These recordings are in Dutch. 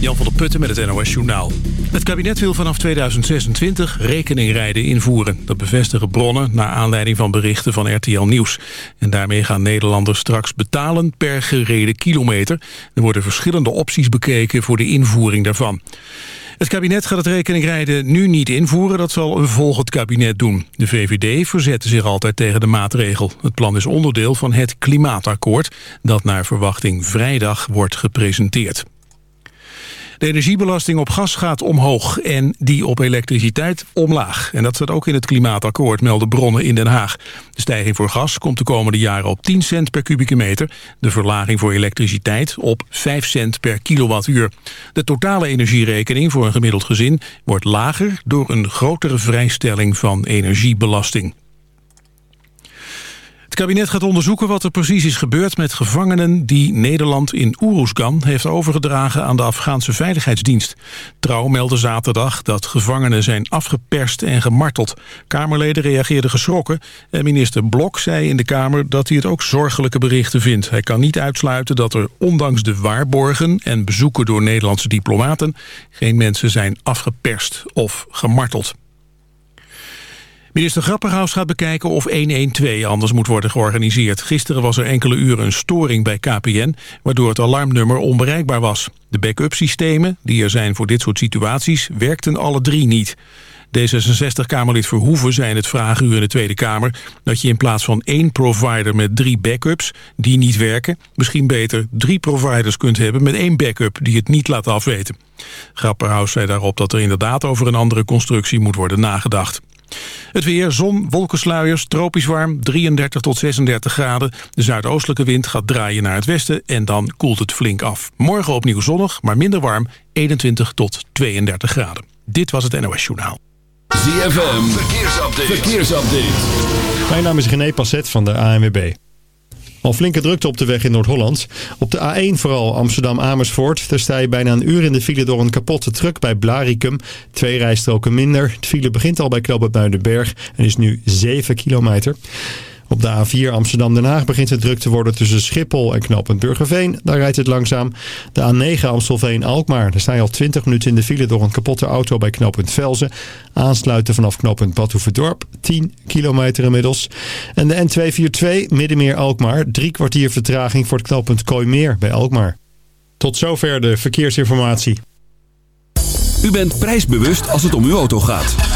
Jan van der Putten met het NOS Journaal. Het kabinet wil vanaf 2026 rekeningrijden invoeren. Dat bevestigen bronnen naar aanleiding van berichten van RTL Nieuws. En daarmee gaan Nederlanders straks betalen per gereden kilometer. Er worden verschillende opties bekeken voor de invoering daarvan. Het kabinet gaat het rekeningrijden nu niet invoeren. Dat zal een volgend kabinet doen. De VVD verzette zich altijd tegen de maatregel. Het plan is onderdeel van het klimaatakkoord... dat naar verwachting vrijdag wordt gepresenteerd. De energiebelasting op gas gaat omhoog en die op elektriciteit omlaag. En dat staat ook in het klimaatakkoord, melden bronnen in Den Haag. De stijging voor gas komt de komende jaren op 10 cent per kubieke meter. De verlaging voor elektriciteit op 5 cent per kilowattuur. De totale energierekening voor een gemiddeld gezin wordt lager... door een grotere vrijstelling van energiebelasting. Het kabinet gaat onderzoeken wat er precies is gebeurd met gevangenen die Nederland in Oeroesgan heeft overgedragen aan de Afghaanse Veiligheidsdienst. Trouw meldde zaterdag dat gevangenen zijn afgeperst en gemarteld. Kamerleden reageerden geschrokken en minister Blok zei in de Kamer dat hij het ook zorgelijke berichten vindt. Hij kan niet uitsluiten dat er ondanks de waarborgen en bezoeken door Nederlandse diplomaten geen mensen zijn afgeperst of gemarteld. Minister Grapperhaus gaat bekijken of 112 anders moet worden georganiseerd. Gisteren was er enkele uren een storing bij KPN... waardoor het alarmnummer onbereikbaar was. De backup systemen, die er zijn voor dit soort situaties... werkten alle drie niet. D66-Kamerlid Verhoeven zei in het vragenuur in de Tweede Kamer... dat je in plaats van één provider met drie backups die niet werken... misschien beter drie providers kunt hebben met één backup die het niet laat afweten. Grapperhaus zei daarop dat er inderdaad over een andere constructie moet worden nagedacht. Het weer, zon, wolkensluiers, tropisch warm, 33 tot 36 graden. De zuidoostelijke wind gaat draaien naar het westen en dan koelt het flink af. Morgen opnieuw zonnig, maar minder warm, 21 tot 32 graden. Dit was het NOS Journaal. ZFM, verkeersupdate. verkeersupdate. Mijn naam is René Passet van de ANWB. Al flinke drukte op de weg in Noord-Holland. Op de A1 vooral Amsterdam-Amersfoort. Daar sta je bijna een uur in de file door een kapotte truck bij Blaricum. Twee rijstroken minder. Het file begint al bij Knoopend Muidenberg en is nu 7 kilometer. Op de A4 Amsterdam-Den Haag begint het druk te worden tussen Schiphol en knooppunt Burgerveen. Daar rijdt het langzaam. De A9 Amstelveen-Alkmaar. Daar sta je al 20 minuten in de file door een kapotte auto bij knooppunt Velzen. Aansluiten vanaf knooppunt Badhoevedorp. 10 kilometer inmiddels. En de N242 Middenmeer-Alkmaar. Drie kwartier vertraging voor het knooppunt Kooimeer bij Alkmaar. Tot zover de verkeersinformatie. U bent prijsbewust als het om uw auto gaat.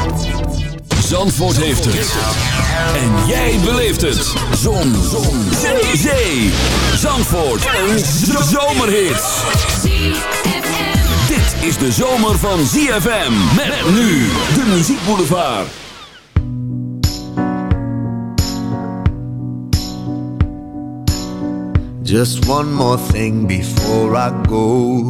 Zandvoort heeft het. En jij beleeft het. Zon. Zon. Zee. Zee. Zandvoort. Een zomerhit. Dit is de zomer van ZFM. Met nu de muziekboulevard. Just one more thing before I go.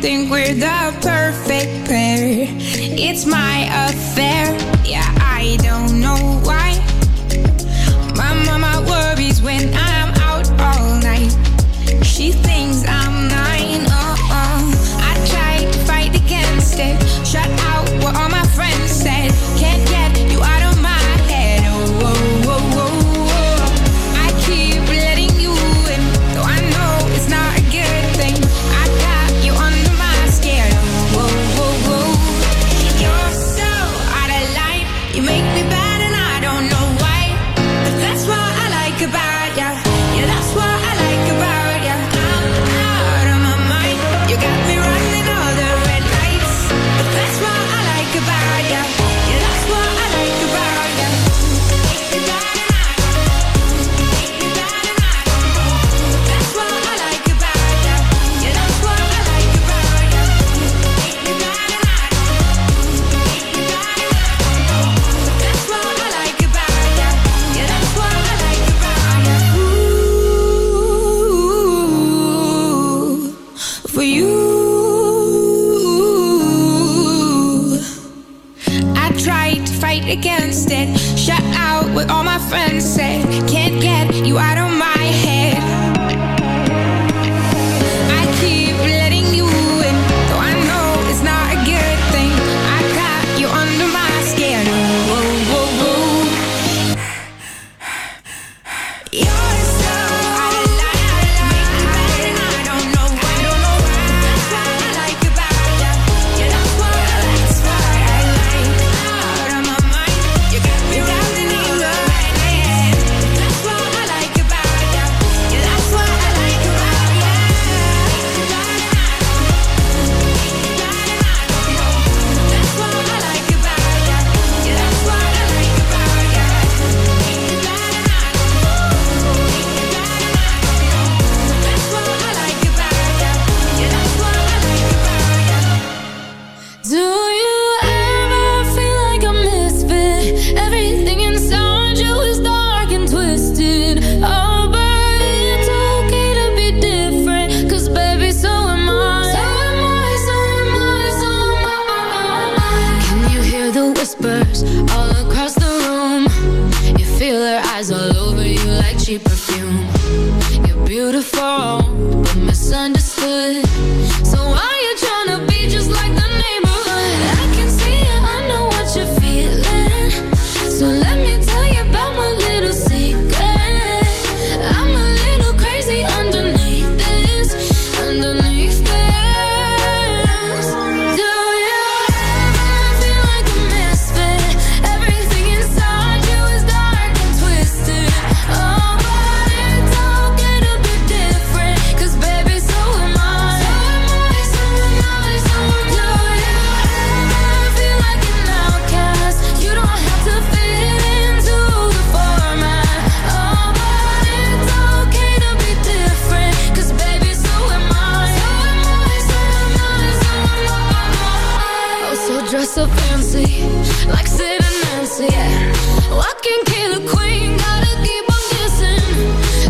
think we're the perfect pair. It's my affair. Yeah, I don't know why. My mama worries when I'm out all night. She thinks I'm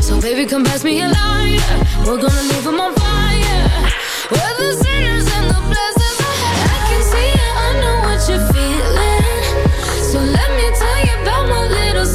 So baby, come pass me a lighter. We're gonna leave them on fire. We're the sinners and the blessers. I can see it. I know what you're feeling. So let me tell you about my little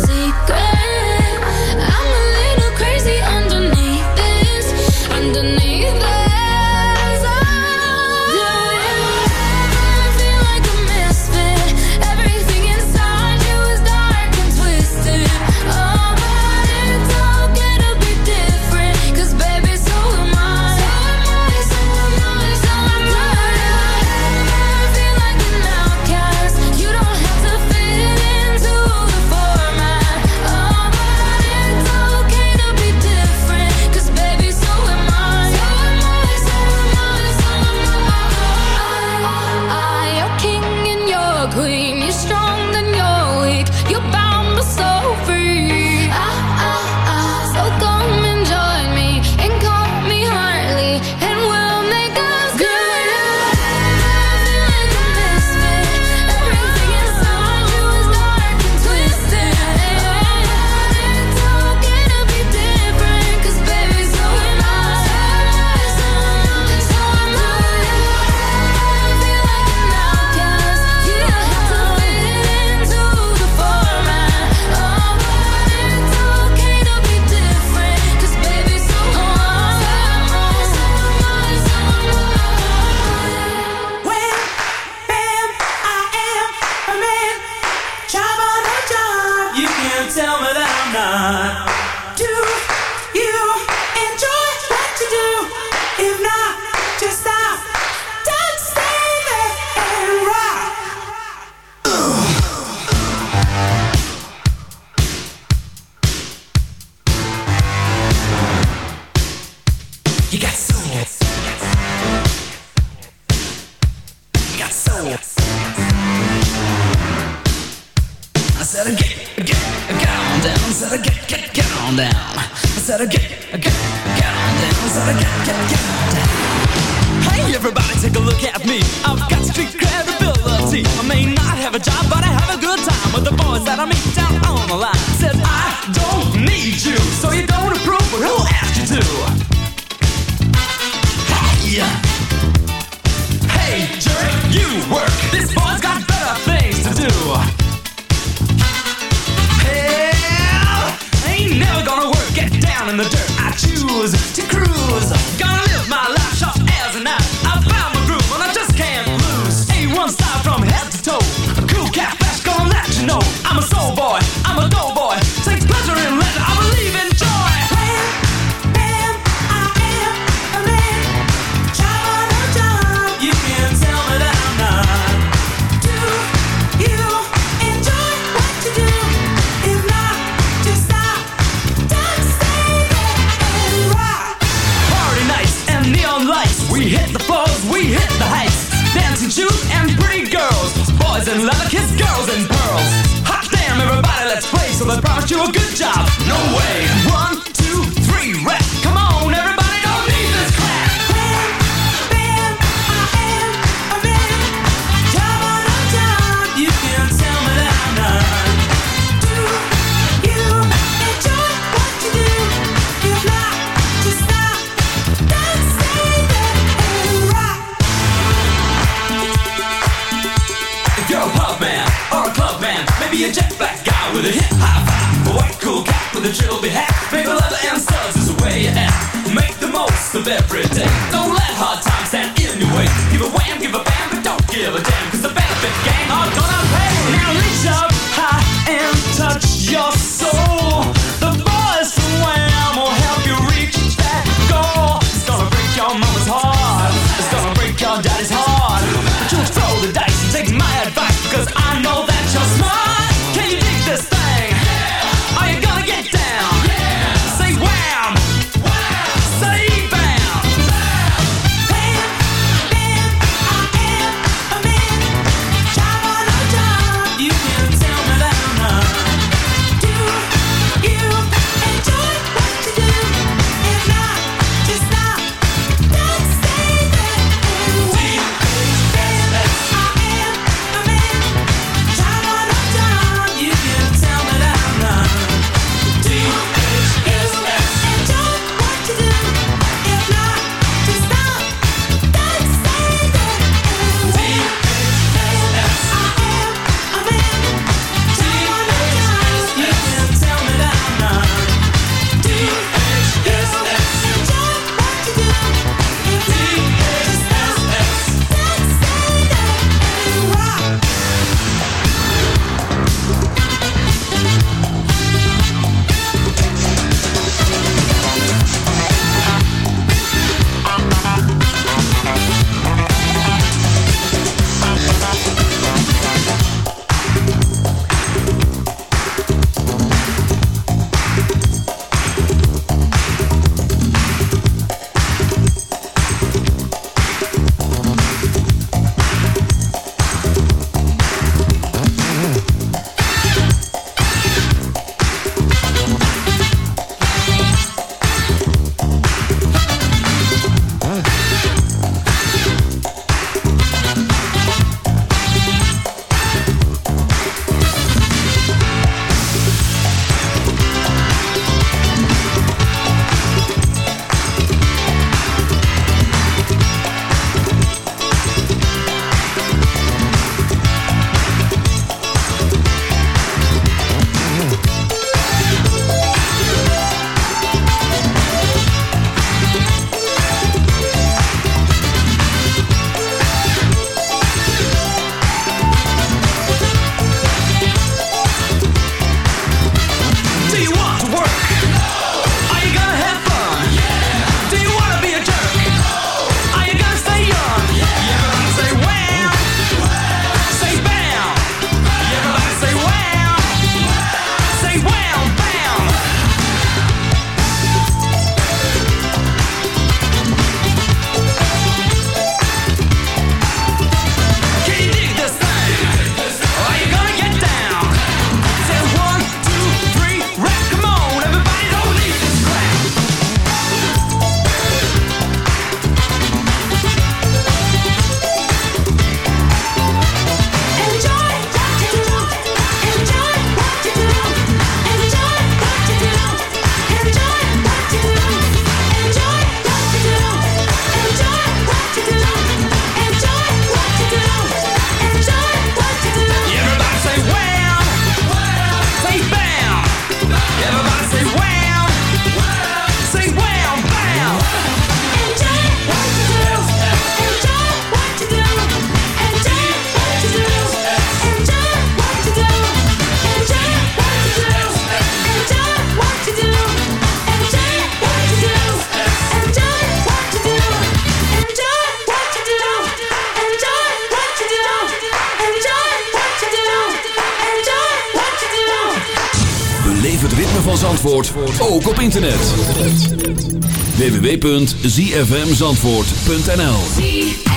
www.zfmzandvoort.nl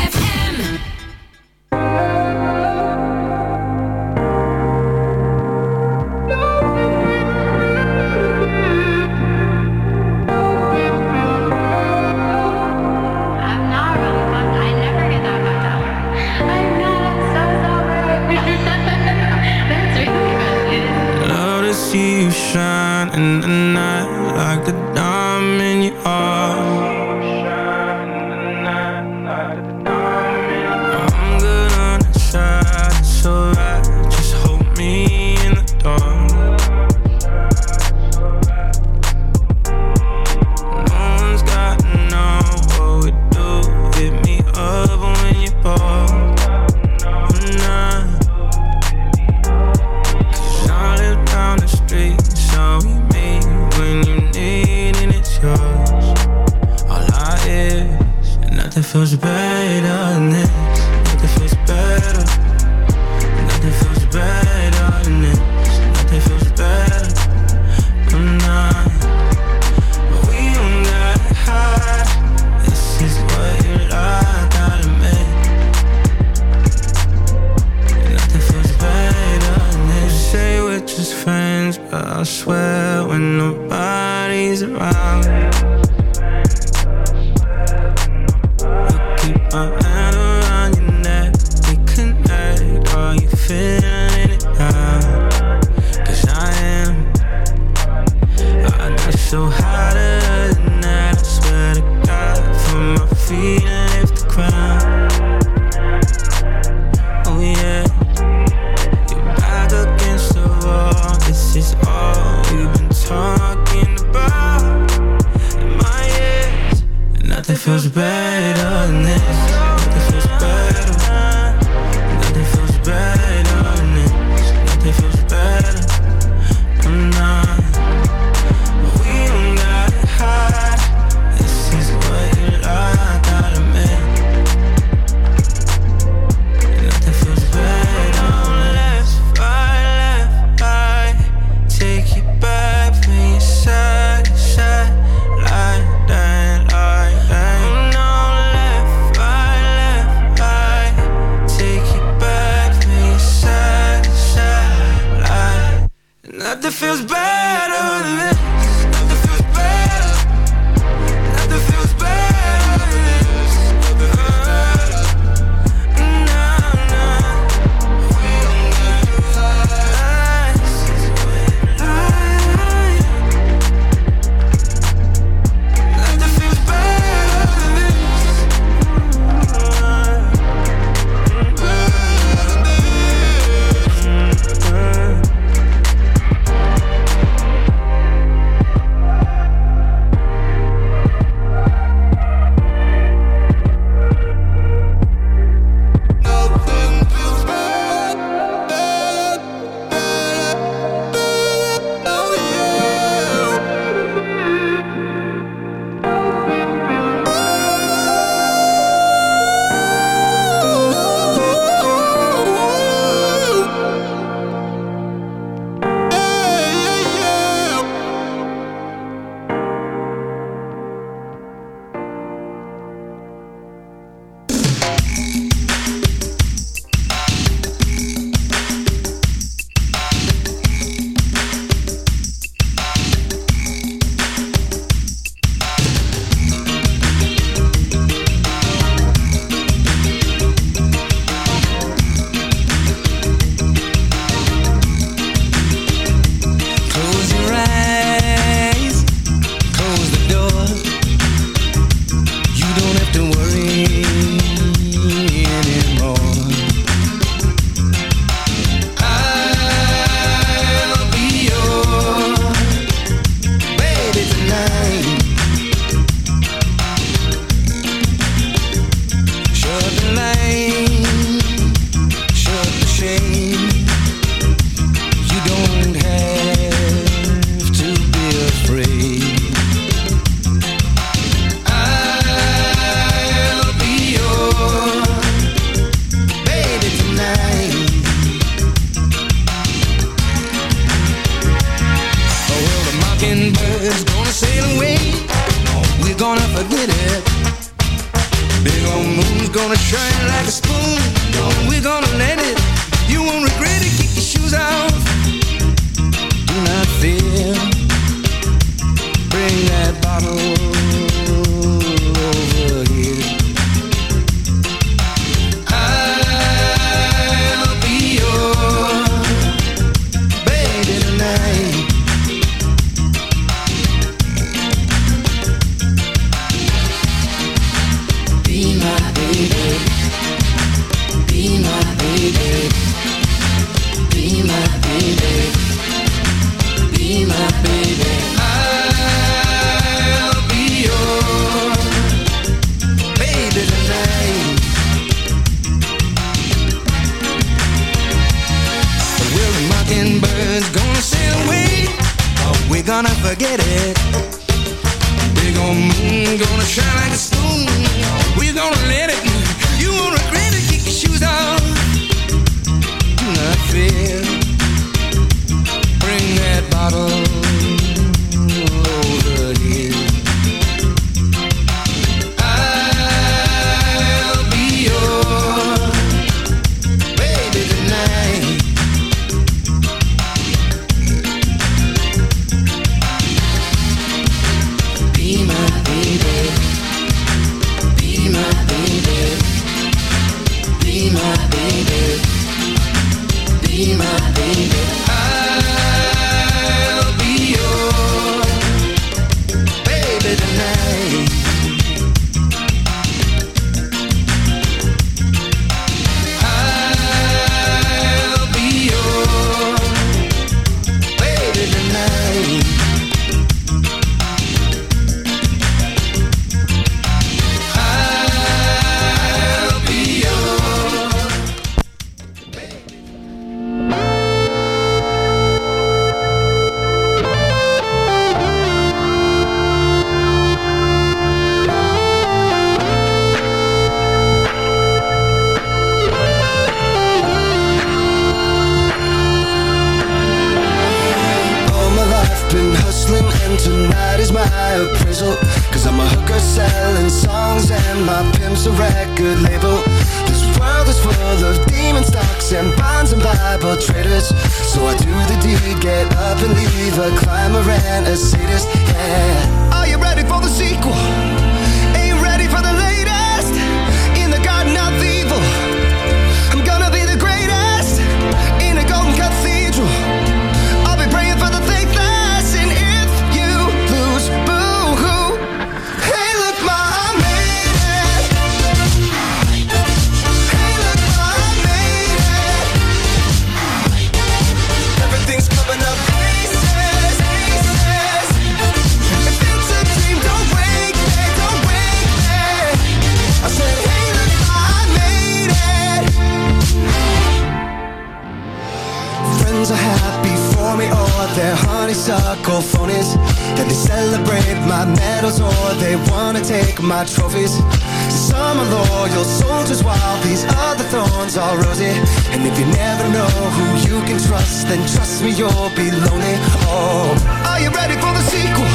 all rosy. And if you never know who you can trust Then trust me, you'll be lonely. Oh, are you ready for the sequel?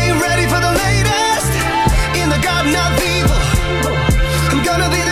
Ain't ready for the latest. In the garden of evil. I'm gonna be the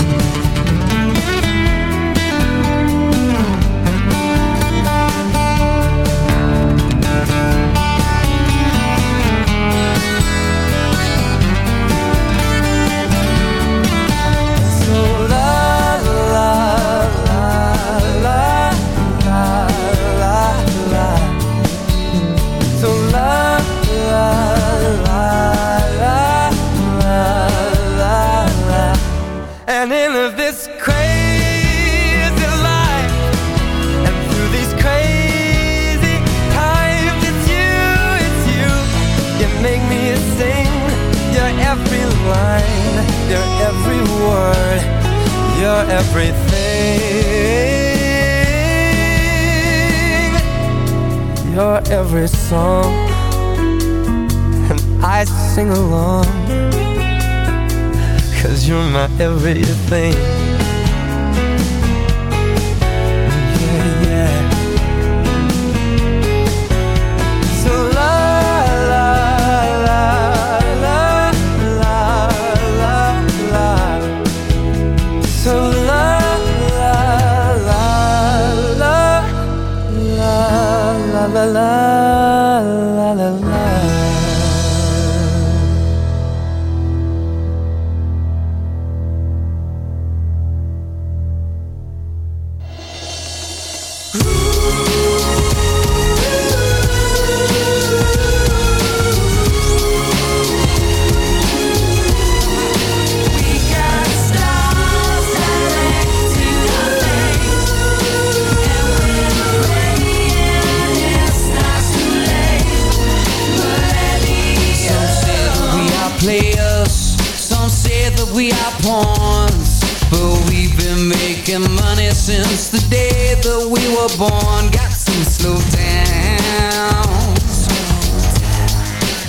Got to slow down,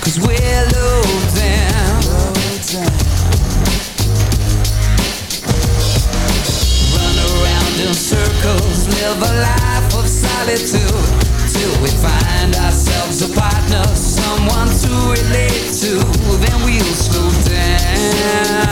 cause we're low down. Run around in circles, live a life of solitude till we find ourselves a partner, someone to relate to. Then we'll slow down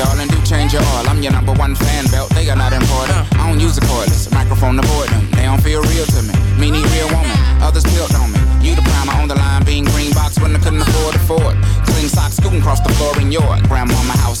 darling, do change your oil. I'm your number one fan belt. They are not important. I don't use a cordless microphone to avoid them. They don't feel real to me. Me need real woman. Others built on me. You the primer on the line, being green box when I couldn't afford to afford. Clean socks scooting across the floor in your grandmama house.